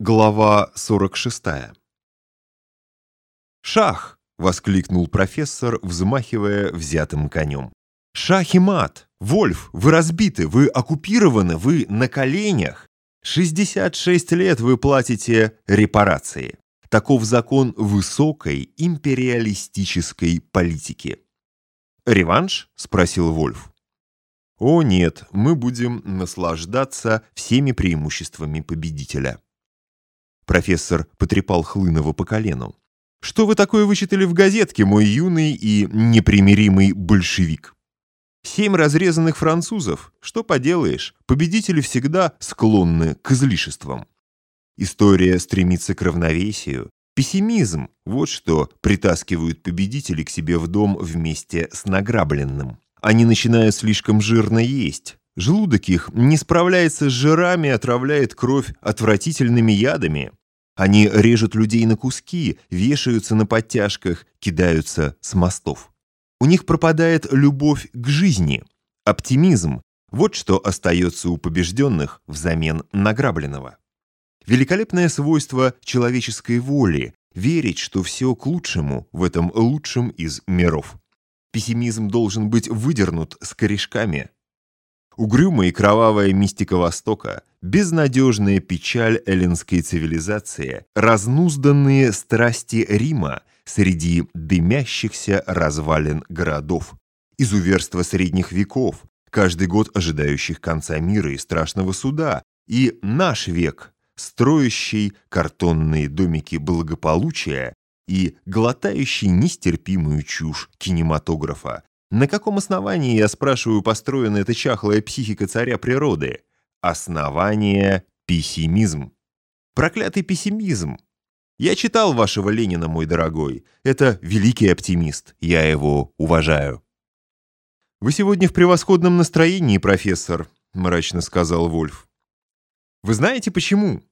Глава 46 «Шах!» — воскликнул профессор, взмахивая взятым конем. «Шах и мат! Вольф, вы разбиты, вы оккупированы, вы на коленях! 66 лет вы платите репарации. Таков закон высокой империалистической политики». «Реванш?» — спросил Вольф. «О нет, мы будем наслаждаться всеми преимуществами победителя». Профессор потрепал Хлынова по колену. «Что вы такое вычитали в газетке, мой юный и непримиримый большевик?» «Семь разрезанных французов. Что поделаешь, победители всегда склонны к излишествам. История стремится к равновесию. Пессимизм – вот что притаскивают победители к себе в дом вместе с награбленным. Они начинают слишком жирно есть. Желудок их не справляется с жирами, отравляет кровь отвратительными ядами. Они режут людей на куски, вешаются на подтяжках, кидаются с мостов. У них пропадает любовь к жизни, оптимизм. Вот что остается у побежденных взамен награбленного. Великолепное свойство человеческой воли – верить, что все к лучшему в этом лучшем из миров. Пессимизм должен быть выдернут с корешками. Угрюмая и кровавая мистика Востока, безнадежная печаль эллинской цивилизации, разнузданные страсти Рима среди дымящихся развалин городов, изуверство средних веков, каждый год ожидающих конца мира и страшного суда, и наш век, строящий картонные домики благополучия и глотающий нестерпимую чушь кинематографа, на каком основании, я спрашиваю, построена эта чахлая психика царя природы? Основание – пессимизм. Проклятый пессимизм. Я читал вашего Ленина, мой дорогой. Это великий оптимист. Я его уважаю. «Вы сегодня в превосходном настроении, профессор», – мрачно сказал Вольф. «Вы знаете, почему?»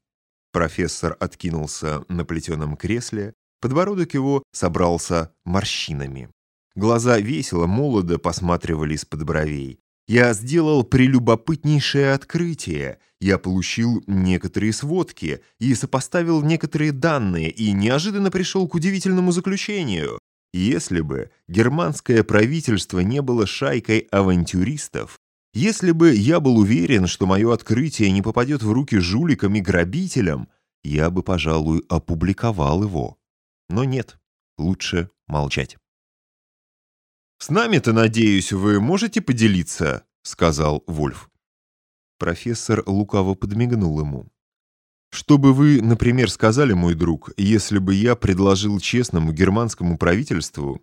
Профессор откинулся на плетеном кресле, подбородок его собрался морщинами. Глаза весело, молодо посматривали из-под бровей. Я сделал прелюбопытнейшее открытие. Я получил некоторые сводки и сопоставил некоторые данные и неожиданно пришел к удивительному заключению. Если бы германское правительство не было шайкой авантюристов, если бы я был уверен, что мое открытие не попадет в руки жуликам и грабителям, я бы, пожалуй, опубликовал его. Но нет, лучше молчать. «С нами-то, надеюсь, вы можете поделиться?» — сказал Вольф. Профессор лукаво подмигнул ему. «Что бы вы, например, сказали, мой друг, если бы я предложил честному германскому правительству...»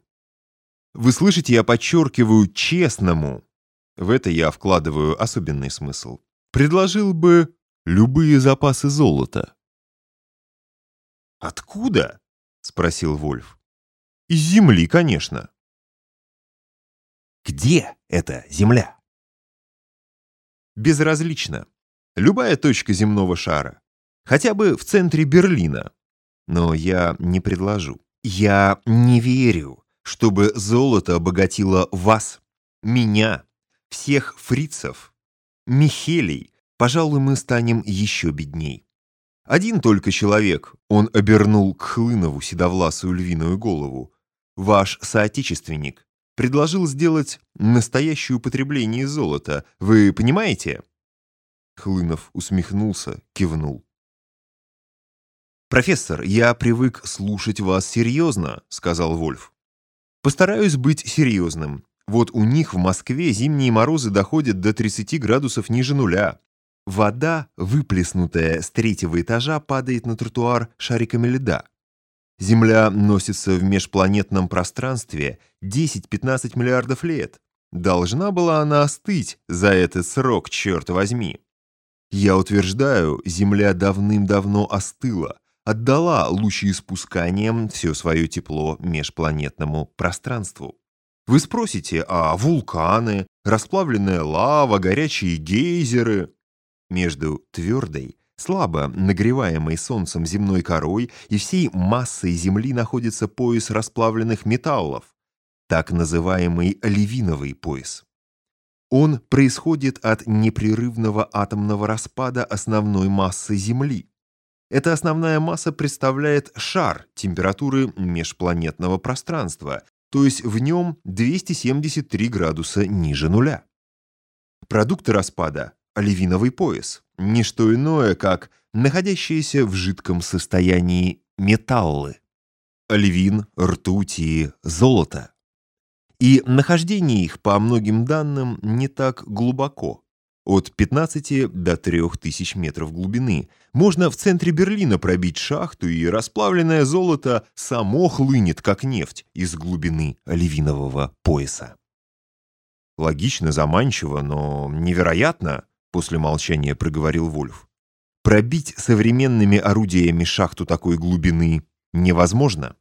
«Вы слышите, я подчеркиваю «честному». В это я вкладываю особенный смысл. Предложил бы любые запасы золота». «Откуда?» — спросил Вольф. «Из земли, конечно». Где эта Земля? Безразлично. Любая точка земного шара. Хотя бы в центре Берлина. Но я не предложу. Я не верю, чтобы золото обогатило вас, меня, всех фрицев, Михелей. Пожалуй, мы станем еще бедней. Один только человек, он обернул к Хлынову седовласую львиную голову, ваш соотечественник, предложил сделать настоящее употребление золота. Вы понимаете?» Хлынов усмехнулся, кивнул. «Профессор, я привык слушать вас серьезно», — сказал Вольф. «Постараюсь быть серьезным. Вот у них в Москве зимние морозы доходят до 30 градусов ниже нуля. Вода, выплеснутая с третьего этажа, падает на тротуар шариками льда. Земля носится в межпланетном пространстве 10-15 миллиардов лет. Должна была она остыть за этот срок, черт возьми. Я утверждаю, Земля давным-давно остыла, отдала лучеиспусканием все свое тепло межпланетному пространству. Вы спросите, а вулканы, расплавленная лава, горячие гейзеры? Между твердой Слабо нагреваемой солнцем земной корой и всей массой Земли находится пояс расплавленных металлов, так называемый левиновый пояс. Он происходит от непрерывного атомного распада основной массы Земли. Эта основная масса представляет шар температуры межпланетного пространства, то есть в нем 273 градуса ниже нуля. Продукты распада – оливиновый пояс, не что иное, как находящиеся в жидком состоянии металлы – оливин, ртуть и золото. И нахождение их, по многим данным, не так глубоко от 15 до 3000 метров глубины. Можно в центре Берлина пробить шахту, и расплавленное золото само хлынет, как нефть, из глубины оливинового пояса. Логично, заманчиво, но невероятно, после молчания проговорил Вольф. Пробить современными орудиями шахту такой глубины невозможно.